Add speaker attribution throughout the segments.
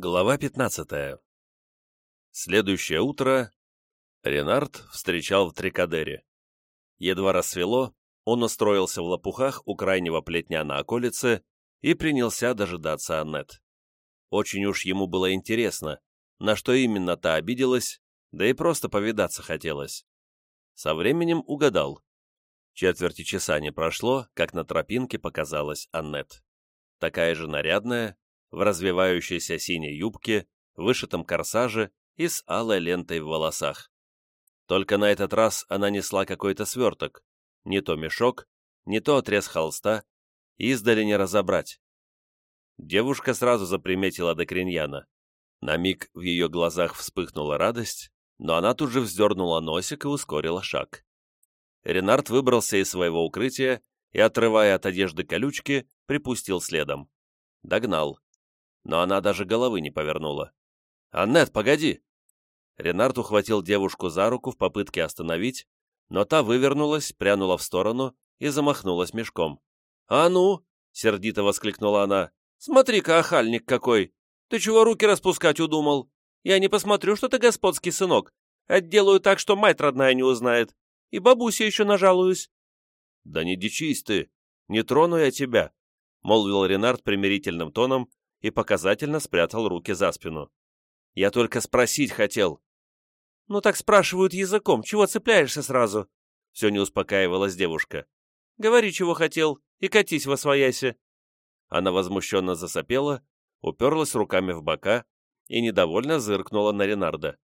Speaker 1: Глава 15. Следующее утро Ренард встречал в Трикадере. Едва рассвело, он устроился в лопухах у крайнего плетня на околице и принялся дожидаться Аннет. Очень уж ему было интересно, на что именно та обиделась, да и просто повидаться хотелось. Со временем угадал. Четверти часа не прошло, как на тропинке показалась Аннет. Такая же нарядная, в развивающейся синей юбке, вышитом корсаже и с алой лентой в волосах. Только на этот раз она несла какой-то сверток, не то мешок, не то отрез холста, издали не разобрать. Девушка сразу заприметила Декриньяна. На миг в ее глазах вспыхнула радость, но она тут же вздернула носик и ускорила шаг. Ренард выбрался из своего укрытия и, отрывая от одежды колючки, припустил следом. Догнал но она даже головы не повернула. «Аннет, погоди!» Ренард ухватил девушку за руку в попытке остановить, но та вывернулась, прянула в сторону и замахнулась мешком. «А ну!» — сердито воскликнула она. «Смотри-ка, охальник какой! Ты чего руки распускать удумал? Я не посмотрю, что ты господский сынок. Отделаю так, что мать родная не узнает. И бабусе еще нажалуюсь». «Да не дичись ты! Не трону я тебя!» — молвил Ренард примирительным тоном, и показательно спрятал руки за спину. «Я только спросить хотел». «Ну так спрашивают языком, чего цепляешься сразу?» Все не успокаивалась девушка. «Говори, чего хотел, и катись во свояси». Она возмущенно засопела, уперлась руками в бока и недовольно зыркнула на Ренарда.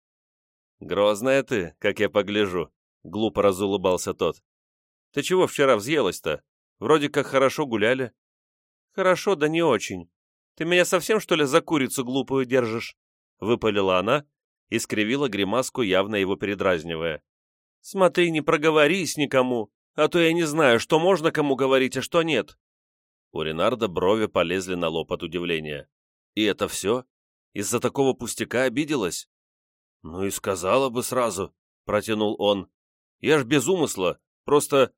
Speaker 1: «Грозная ты, как я погляжу», — глупо разулыбался тот. «Ты чего вчера взъелась-то? Вроде как хорошо гуляли». «Хорошо, да не очень. Ты меня совсем, что ли, за курицу глупую держишь?» — выпалила она и скривила гримаску, явно его передразнивая. «Смотри, не проговорись никому, а то я не знаю, что можно кому говорить, а что нет». У Ренарда брови полезли на лоб от удивления. «И это все? Из-за такого пустяка обиделась?» «Ну и сказала бы сразу», — протянул он. «Я ж без умысла, просто...»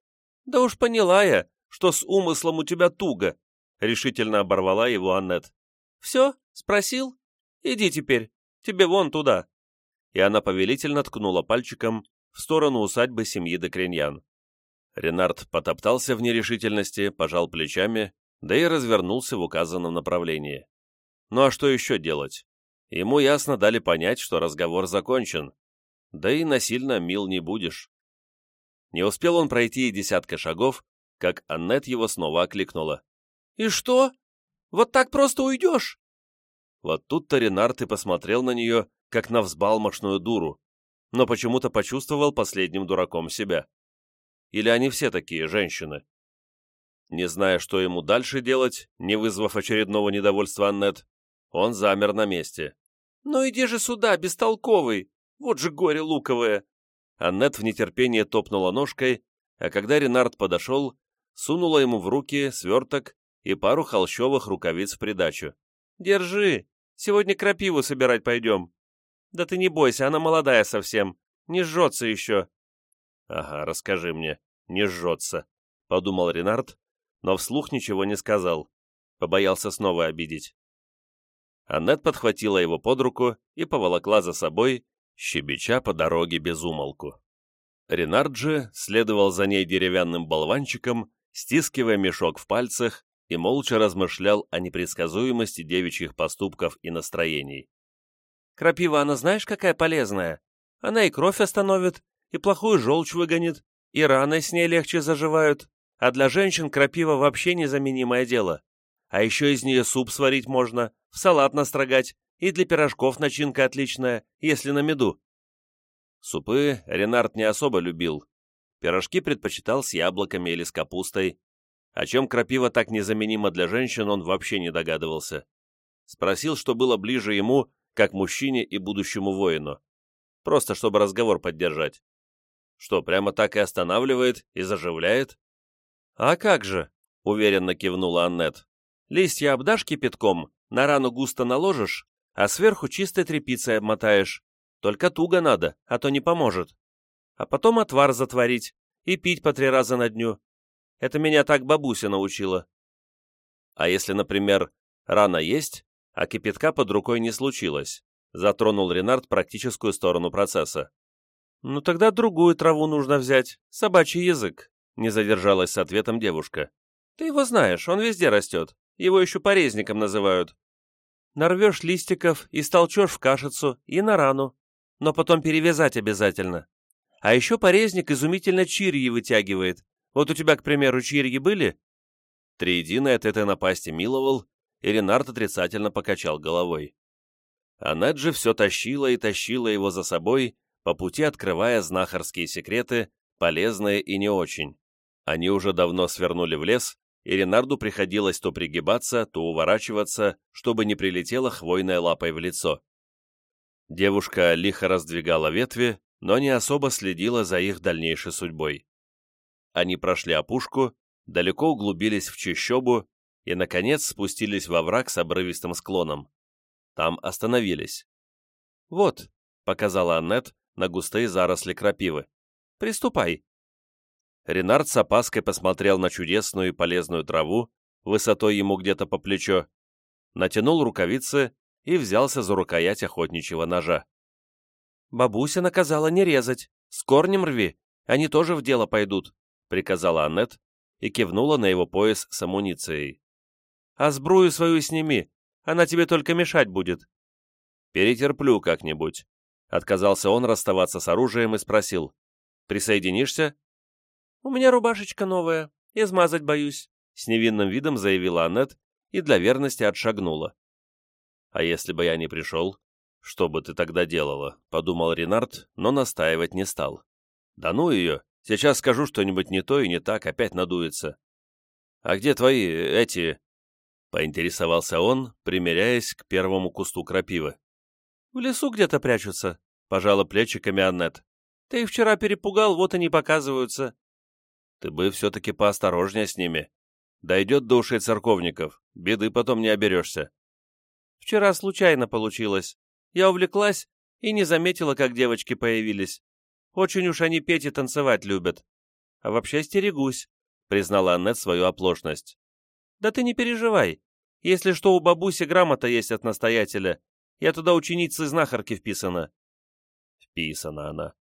Speaker 1: «Да уж поняла я, что с умыслом у тебя туго», решительно оборвала его Аннет. «Все? Спросил? Иди теперь. Тебе вон туда». И она повелительно ткнула пальчиком в сторону усадьбы семьи Декриньян. Ренард потоптался в нерешительности, пожал плечами, да и развернулся в указанном направлении. Ну а что еще делать? Ему ясно дали понять, что разговор закончен. Да и насильно мил не будешь. Не успел он пройти и десятка шагов, как Аннет его снова окликнула. «И что? Вот так просто уйдешь?» Вот тут-то Ренард и посмотрел на нее, как на взбалмошную дуру, но почему-то почувствовал последним дураком себя. Или они все такие, женщины? Не зная, что ему дальше делать, не вызвав очередного недовольства Аннет, он замер на месте. «Ну иди же сюда, бестолковый! Вот же горе луковое!» Аннет в нетерпении топнула ножкой, а когда Ренард подошел, сунула ему в руки сверток и пару холщовых рукавиц в придачу. «Держи, сегодня крапиву собирать пойдем». «Да ты не бойся, она молодая совсем, не жжется еще». «Ага, расскажи мне, не жжется», — подумал Ренард, но вслух ничего не сказал, побоялся снова обидеть. Аннет подхватила его под руку и поволокла за собой, щебеча по дороге без умолку. Ренард же следовал за ней деревянным болванчиком, стискивая мешок в пальцах и молча размышлял о непредсказуемости девичьих поступков и настроений. «Крапива, она знаешь, какая полезная? Она и кровь остановит, и плохую желчь выгонит, и раны с ней легче заживают, а для женщин крапива вообще незаменимое дело. А еще из нее суп сварить можно, в салат настрогать, и для пирожков начинка отличная, если на меду». Супы Ренард не особо любил. Пирожки предпочитал с яблоками или с капустой, о чем крапива так незаменима для женщин, он вообще не догадывался. Спросил, что было ближе ему, как мужчине и будущему воину. Просто чтобы разговор поддержать. Что, прямо так и останавливает и заживляет? «А как же?» — уверенно кивнула Аннет. «Листья обдашь кипятком, на рану густо наложишь, а сверху чистой тряпицей обмотаешь. Только туго надо, а то не поможет. А потом отвар затворить и пить по три раза на дню. Это меня так бабуся научила. А если, например, рана есть, а кипятка под рукой не случилось. Затронул Ренард практическую сторону процесса. «Ну тогда другую траву нужно взять, собачий язык», — не задержалась с ответом девушка. «Ты его знаешь, он везде растет. Его еще порезником называют. Нарвешь листиков и столчешь в кашицу и на рану, но потом перевязать обязательно. А еще порезник изумительно чирьи вытягивает. Вот у тебя, к примеру, чирьи были?» Триединый от этой напасти миловал, и Ренард отрицательно покачал головой. Аннет же все тащила и тащила его за собой, по пути открывая знахарские секреты, полезные и не очень. Они уже давно свернули в лес, и Ренарду приходилось то пригибаться, то уворачиваться, чтобы не прилетела хвойной лапой в лицо. Девушка лихо раздвигала ветви, но не особо следила за их дальнейшей судьбой. Они прошли опушку, далеко углубились в чащобу и, наконец, спустились во враг с обрывистым склоном. Там остановились. «Вот», — показала Аннет на густые заросли крапивы. «Приступай». Ренард с опаской посмотрел на чудесную и полезную траву, высотой ему где-то по плечо, натянул рукавицы и взялся за рукоять охотничьего ножа. «Бабуся наказала не резать, с корнем рви, они тоже в дело пойдут», приказала Аннет и кивнула на его пояс с амуницией. «А сбрую свою сними, она тебе только мешать будет». «Перетерплю как-нибудь», — отказался он расставаться с оружием и спросил. «Присоединишься?» «У меня рубашечка новая, измазать боюсь», — с невинным видом заявила Аннет и для верности отшагнула. «А если бы я не пришел, что бы ты тогда делала?» — подумал Ренард, но настаивать не стал. «Да ну ее, сейчас скажу что-нибудь не то и не так, опять надуется». «А где твои, эти...» — поинтересовался он, примеряясь к первому кусту крапивы. «В лесу где-то прячутся», — пожала плечиками Аннет. «Ты их вчера перепугал, вот и не показываются. Ты бы все-таки поосторожнее с ними. Дойдет до ушей церковников, беды потом не оберешься. Вчера случайно получилось. Я увлеклась и не заметила, как девочки появились. Очень уж они петь и танцевать любят. А вообще стерегусь, признала Аннет свою оплошность. Да ты не переживай. Если что, у бабуси грамота есть от настоятеля. Я туда ученицы знахарки вписана. Вписана она.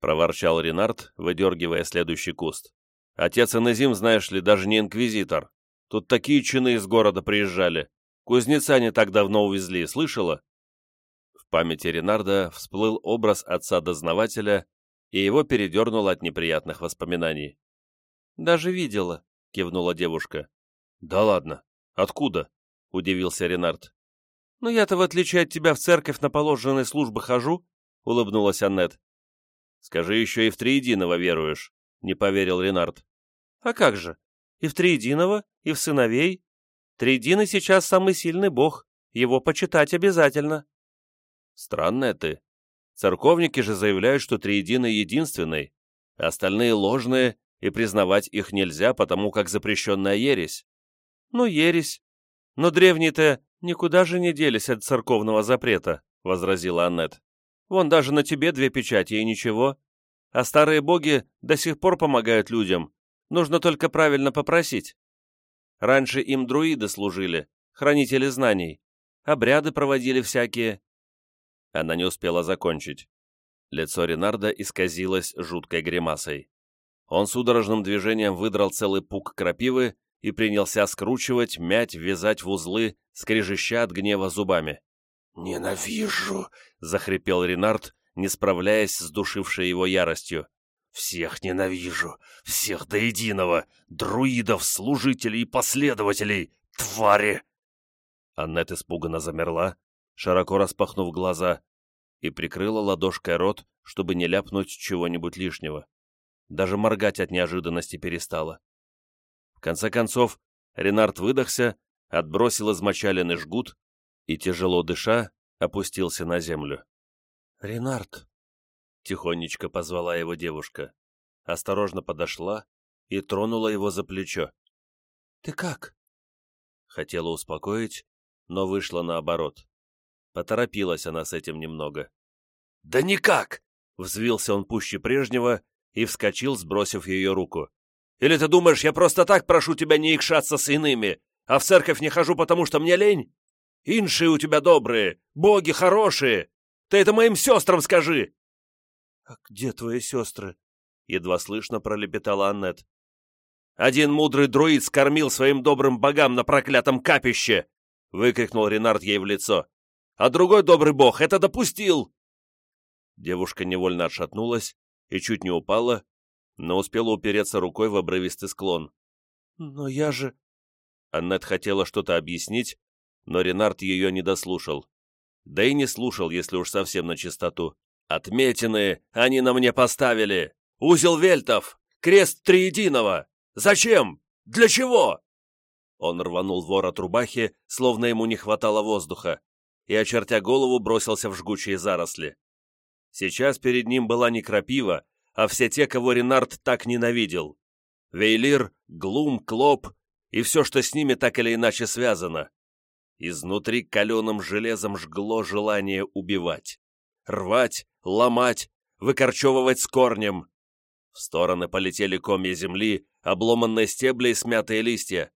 Speaker 1: Проворчал Ренард, выдергивая следующий куст. Отец Инозим, знаешь ли, даже не инквизитор. Тут такие чины из города приезжали. Кузнеца не так давно увезли, слышала?» В памяти Ренарда всплыл образ отца-дознавателя, и его передернуло от неприятных воспоминаний. «Даже видела», — кивнула девушка. «Да ладно. Откуда?» — удивился Ренард. «Ну я-то, в отличие от тебя, в церковь на положенные службы хожу», — улыбнулась Аннет. «Скажи, еще и в Триединого веруешь», — не поверил Ренард. А как же? И в Триединого, и в сыновей. Триединый сейчас самый сильный бог, его почитать обязательно. Странная ты. Церковники же заявляют, что Триединый единственный, остальные ложные, и признавать их нельзя, потому как запрещенная ересь. Ну, ересь. Но древние-то никуда же не делись от церковного запрета, возразила Аннет. Вон даже на тебе две печати и ничего. А старые боги до сих пор помогают людям, Нужно только правильно попросить. Раньше им друиды служили, хранители знаний. Обряды проводили всякие. Она не успела закончить. Лицо Ренарда исказилось жуткой гримасой. Он судорожным движением выдрал целый пук крапивы и принялся скручивать, мять, вязать в узлы, скрежеща от гнева зубами. «Ненавижу!» — захрипел Ренард, не справляясь с душившей его яростью. Всех ненавижу, всех до единого, друидов, служителей и последователей, твари!» Аннет испуганно замерла, широко распахнув глаза, и прикрыла ладошкой рот, чтобы не ляпнуть чего-нибудь лишнего. Даже моргать от неожиданности перестала. В конце концов, Ренард выдохся, отбросил измочаленный жгут и, тяжело дыша, опустился на землю. «Ренард!» — тихонечко позвала его девушка. Осторожно подошла и тронула его за плечо. «Ты как?» Хотела успокоить, но вышла наоборот. Поторопилась она с этим немного. «Да никак!» — взвился он пуще прежнего и вскочил, сбросив ее руку. «Или ты думаешь, я просто так прошу тебя не икшаться с иными, а в церковь не хожу, потому что мне лень?» Инши у тебя добрые, боги хорошие! Ты это моим сестрам скажи!»
Speaker 2: «А где твои сестры?» — едва слышно пролепетала Аннет.
Speaker 1: «Один мудрый друид скормил своим добрым богам на проклятом капище!» — выкрикнул Ренард ей в лицо. «А другой добрый бог это допустил!»
Speaker 2: Девушка невольно отшатнулась и чуть не упала, но успела упереться рукой в обрывистый склон. «Но я же...» Аннет хотела что-то объяснить, но Ренард ее не дослушал. Да и не слушал, если уж совсем на чистоту.
Speaker 1: «Отметины они на мне поставили! Узел вельтов! Крест триединого! Зачем? Для чего?»
Speaker 2: Он рванул ворот рубахи, словно ему не хватало воздуха, и, очертя голову, бросился в жгучие заросли. Сейчас перед ним была не крапива, а все те, кого Ренард так ненавидел. Вейлир, Глум, Клоп и все, что с ними так или иначе связано. Изнутри каленым железом жгло желание убивать. Рвать, ломать, выкорчевывать с корнем. В стороны полетели комья земли, обломанные стебли и смятые листья.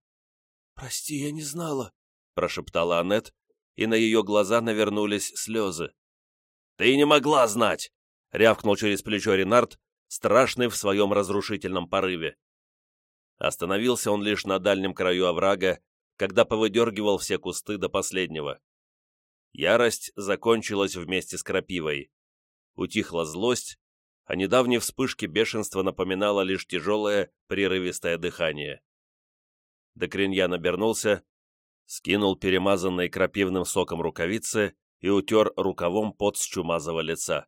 Speaker 1: «Прости, я не знала», —
Speaker 2: прошептала Аннет, и на ее глаза навернулись слезы.
Speaker 1: «Ты не могла знать!» — рявкнул через плечо Ренард, страшный в своем разрушительном порыве.
Speaker 2: Остановился он лишь на дальнем краю оврага, когда повыдергивал все кусты до последнего. Ярость закончилась вместе с крапивой. Утихла злость, а недавней вспышке бешенства напоминало лишь тяжелое, прерывистое дыхание. Докриньян обернулся, скинул перемазанные крапивным соком рукавицы и утер рукавом пот с чумазого лица.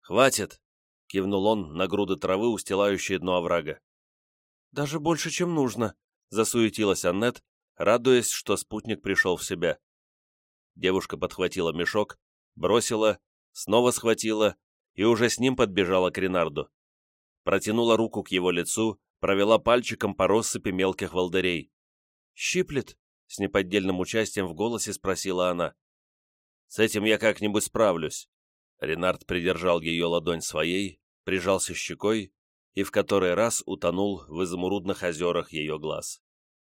Speaker 1: «Хватит!» — кивнул он на груды травы, устилающие дно оврага.
Speaker 2: «Даже больше, чем нужно», — засуетилась Аннет, радуясь, что спутник пришел в себя. Девушка подхватила мешок, бросила, снова схватила и уже с ним подбежала к Ренарду. Протянула руку к его лицу, провела пальчиком по россыпи мелких волдырей. «Щиплет?» — с неподдельным участием в голосе спросила она. «С этим я как-нибудь справлюсь». Ренард придержал ее ладонь своей, прижался щекой и в который раз утонул в изумрудных озерах ее глаз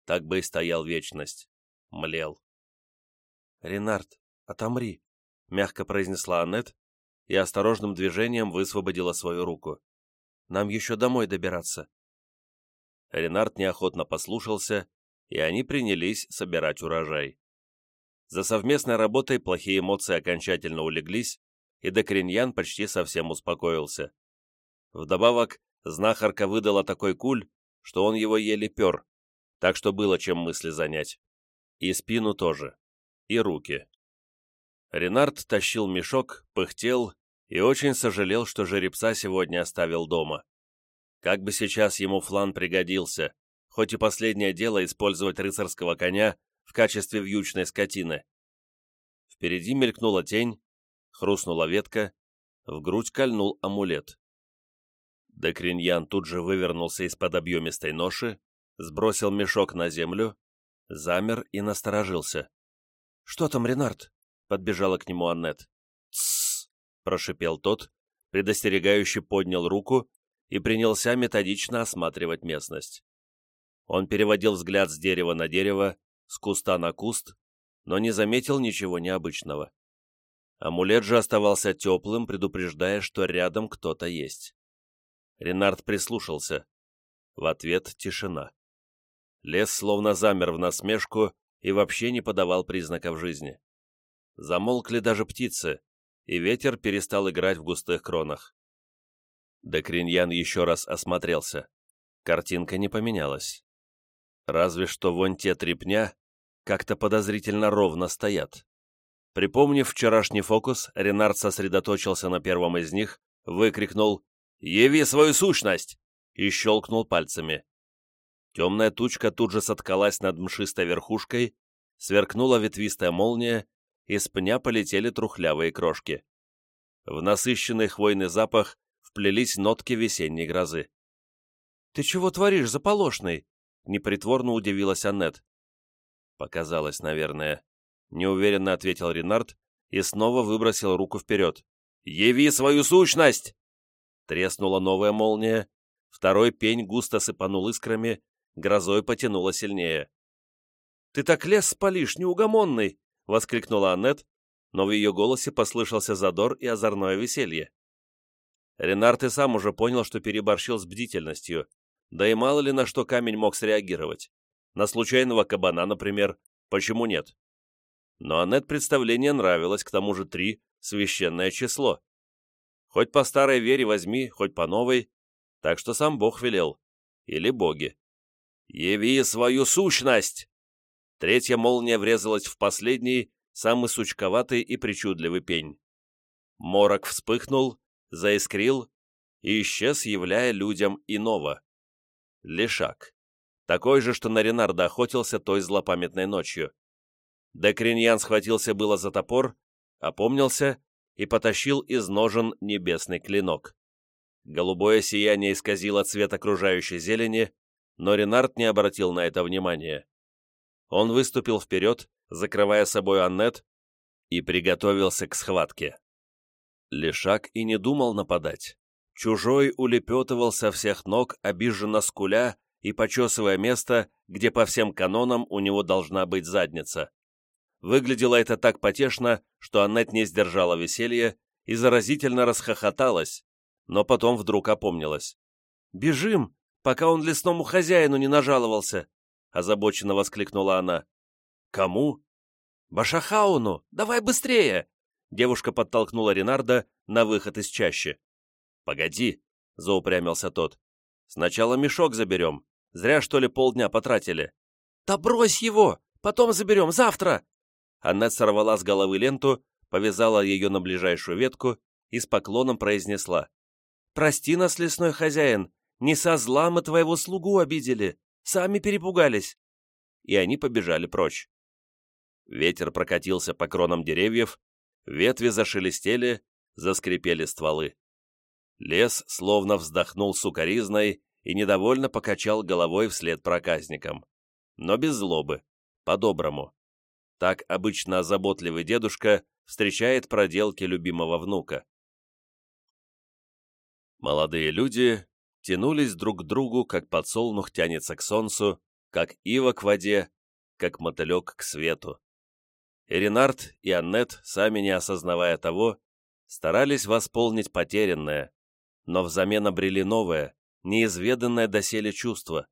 Speaker 2: так бы и стоял вечность. Млел. «Ренард, отомри», — мягко произнесла Аннет и осторожным движением высвободила свою руку. «Нам еще домой добираться». Ренард неохотно послушался, и они принялись собирать урожай. За совместной работой плохие эмоции окончательно улеглись, и Декриньян почти совсем успокоился. Вдобавок, знахарка выдала такой куль, что он его еле пер, так что было чем мысли занять. И спину тоже. И руки. Ренард тащил мешок, пыхтел и очень сожалел, что жеребца сегодня оставил дома. Как бы сейчас ему флан пригодился, хоть и последнее дело использовать рыцарского коня в качестве вьючной скотины. Впереди мелькнула тень, хрустнула ветка, в грудь кольнул амулет. Декриньян тут же вывернулся из-под объемистой ноши, сбросил мешок на землю, замер и насторожился. «Что там, Ренард?» — подбежала к нему Аннет. «Тссс!» — прошипел тот, предостерегающе поднял руку и принялся методично осматривать местность. Он переводил взгляд с дерева на дерево, с куста на куст, но не заметил ничего необычного. Амулет же оставался теплым, предупреждая, что рядом кто-то есть. Ренард прислушался. В ответ тишина. Лес словно замер в насмешку и вообще не подавал признаков жизни. Замолкли даже птицы, и ветер перестал играть в густых кронах. Декриньян еще раз осмотрелся. Картинка не поменялась. Разве что вон те три пня как-то подозрительно ровно стоят. Припомнив вчерашний фокус, Ренард сосредоточился на первом из них, выкрикнул «Яви свою сущность!» и щелкнул пальцами. Темная тучка тут же соткалась над мшистой верхушкой, сверкнула ветвистая молния, из пня полетели трухлявые крошки. В насыщенный хвойный запах вплелись нотки весенней грозы. «Ты чего творишь, заполошный?» — непритворно удивилась Аннет. «Показалось, наверное», — неуверенно ответил Ренард и снова выбросил руку вперед. «Яви свою сущность!» Треснула новая молния, второй пень густо сыпанул искрами, грозой потянуло сильнее. «Ты так лес спалишь, неугомонный!» — воскликнула Аннет, но в ее голосе послышался задор и озорное веселье. Ренард и сам уже понял, что переборщил с бдительностью, да и мало ли на что камень мог среагировать. На случайного кабана, например, почему нет? Но Аннет представление нравилось, к тому же три — священное число. Хоть по старой вере возьми, хоть по новой, так что сам Бог велел. Или боги. «Яви свою сущность!» Третья молния врезалась в последний, самый сучковатый и причудливый пень. Морок вспыхнул, заискрил и исчез, являя людям иного. Лешак. Такой же, что на Ренарда охотился той злопамятной ночью. Декриньян схватился было за топор, опомнился и потащил из ножен небесный клинок. Голубое сияние исказило цвет окружающей зелени, но Ренард не обратил на это внимания. Он выступил вперед, закрывая собой Аннет, и приготовился к схватке. Лешак и не думал нападать. Чужой улепетывал со всех ног, обиженно скуля и почесывая место, где по всем канонам у него должна быть задница. Выглядело это так потешно, что Аннет не сдержала веселья и заразительно расхохоталась, но потом вдруг опомнилась. «Бежим, пока он лесному хозяину не нажаловался!» озабоченно воскликнула она. «Кому?» «Башахауну! Давай быстрее!» Девушка подтолкнула Ренарда на выход из чащи. «Погоди!» — заупрямился тот. «Сначала мешок заберем. Зря, что ли, полдня потратили». «Да брось его! Потом заберем, завтра!» Аннет сорвала с головы ленту, повязала ее на ближайшую ветку и с поклоном произнесла. «Прости нас, лесной хозяин, не со зла мы твоего слугу обидели. Сами перепугались!» И они побежали прочь. Ветер прокатился по кронам деревьев, ветви зашелестели, заскрипели стволы. Лес словно вздохнул сукоризной и недовольно покачал головой вслед проказникам. Но без злобы, по-доброму. Так обычно заботливый дедушка встречает проделки любимого внука. Молодые люди тянулись друг к другу, как подсолнух тянется к солнцу, как ива к воде, как мотылек к свету. Ренард, и Аннет, сами не осознавая того, старались восполнить потерянное, но взамен обрели новое, неизведанное доселе чувство,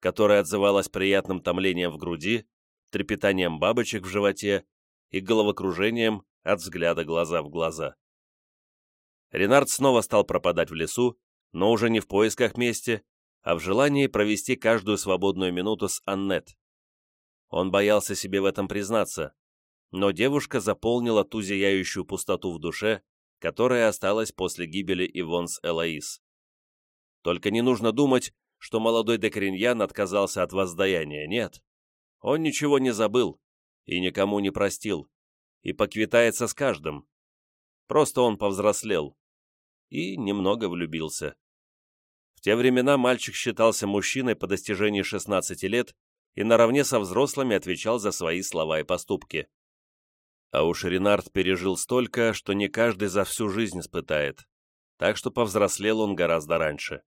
Speaker 2: которое отзывалось приятным томлением в груди, трепетанием бабочек в животе и головокружением от взгляда глаза в глаза. Ренард снова стал пропадать в лесу, но уже не в поисках мести, а в желании провести каждую свободную минуту с Аннет. Он боялся себе в этом признаться, но девушка заполнила ту зияющую пустоту в душе, которая осталась после гибели Ивонс Элоиз. Только не нужно думать, что молодой Декриньян отказался от воздаяния, нет. Он ничего не забыл и никому не простил, и поквитается с каждым. Просто он повзрослел, и немного влюбился. В те времена мальчик считался мужчиной по достижении 16 лет и наравне со взрослыми отвечал за свои слова и поступки. А уж Ренард пережил столько, что не каждый за всю жизнь испытает, так что повзрослел он гораздо раньше.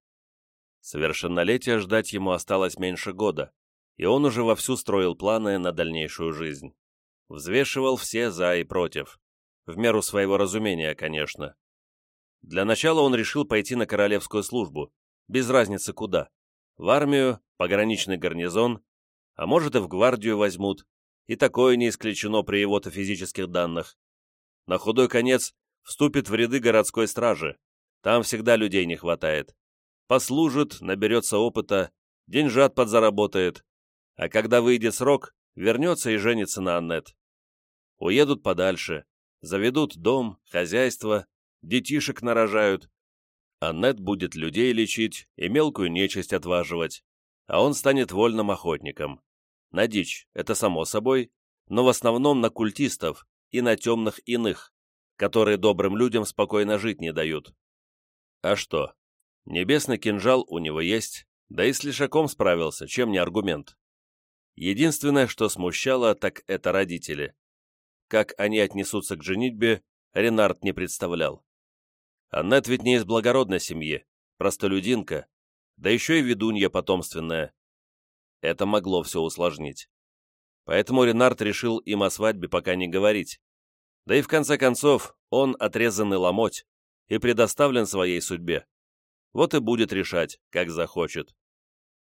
Speaker 2: Совершеннолетия ждать ему осталось меньше года, и он уже вовсю строил планы на дальнейшую жизнь. Взвешивал все «за» и «против». В меру своего разумения, конечно. Для начала он решил пойти на королевскую службу, без разницы куда. В армию, пограничный гарнизон, а может и в гвардию возьмут, и такое не исключено при его-то физических данных. На худой конец вступит в ряды городской стражи, там всегда людей не хватает. Послужит, наберется опыта, деньжат подзаработает, а когда выйдет срок, вернется и женится на Аннет. Уедут подальше, заведут дом, хозяйство, детишек нарожают. Аннет будет людей лечить и мелкую нечисть отваживать, а он станет вольным охотником. На дичь, это само собой, но в основном на культистов и на темных иных, которые добрым людям спокойно жить не дают. А что? Небесный кинжал у него есть, да и с лишаком справился, чем не аргумент. Единственное, что смущало, так это родители. Как они отнесутся к женитьбе, Ренард не представлял. Аннет ведь не из благородной семьи, простолюдинка, да еще и ведунья потомственная. Это могло все усложнить.
Speaker 1: Поэтому Ренард решил им о свадьбе пока не говорить. Да и в конце концов, он отрезанный ломоть и предоставлен своей судьбе. Вот и будет решать, как захочет.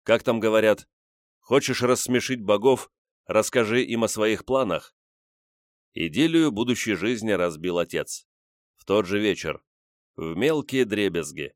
Speaker 1: Как там говорят, хочешь рассмешить богов, расскажи им о своих планах. Идиллию будущей жизни разбил отец. В тот же вечер, в мелкие дребезги.